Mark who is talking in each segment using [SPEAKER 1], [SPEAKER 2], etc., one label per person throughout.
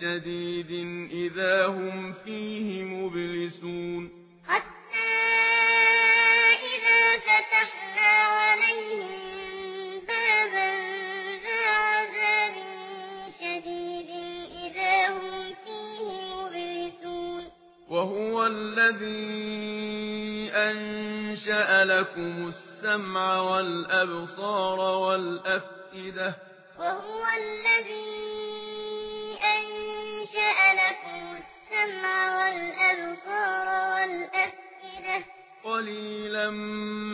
[SPEAKER 1] شديد إذا هم فيه مبلسون.
[SPEAKER 2] حتى إذا فتحنا عليهم بابا ذا عذاب شديد إذا هم فيه مبلسون.
[SPEAKER 1] وهو الذي أنشأ لكم السمع والأبصار والأفئدة.
[SPEAKER 2] وهو الذي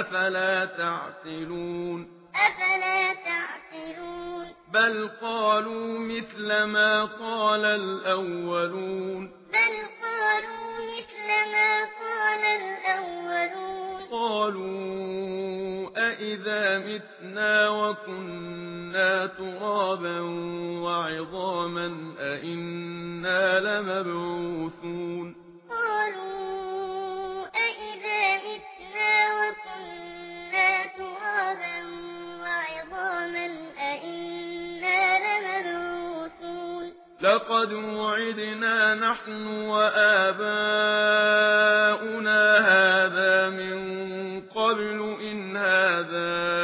[SPEAKER 1] أفلا تعقلون؟
[SPEAKER 2] أفلا تعقلون؟
[SPEAKER 1] بل قالوا مثل ما قال الأولون.
[SPEAKER 2] بل قالوا مثل ما قال الأولون.
[SPEAKER 1] قالوا أإذا متنا وكنا ترابا وعظاما أإنا لمبعوثون. لقد وعدنا نحن وآباؤنا هذا من قبل إن هذا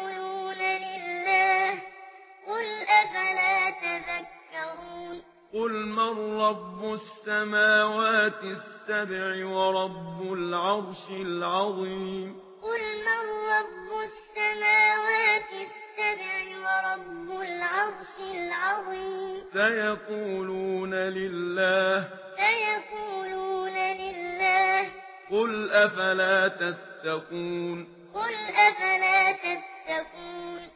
[SPEAKER 2] قل
[SPEAKER 1] من رب السماوات السبع ورب العرش العظيم
[SPEAKER 2] قل من رب السماوات السبع ورب العرش العظيم
[SPEAKER 1] سيقولون لله
[SPEAKER 2] سيقولون لله
[SPEAKER 1] قل أفلا تتقون
[SPEAKER 2] قل أفلا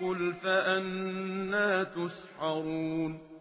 [SPEAKER 1] قُلْ فَأَنَّى تُسْحَرُونَ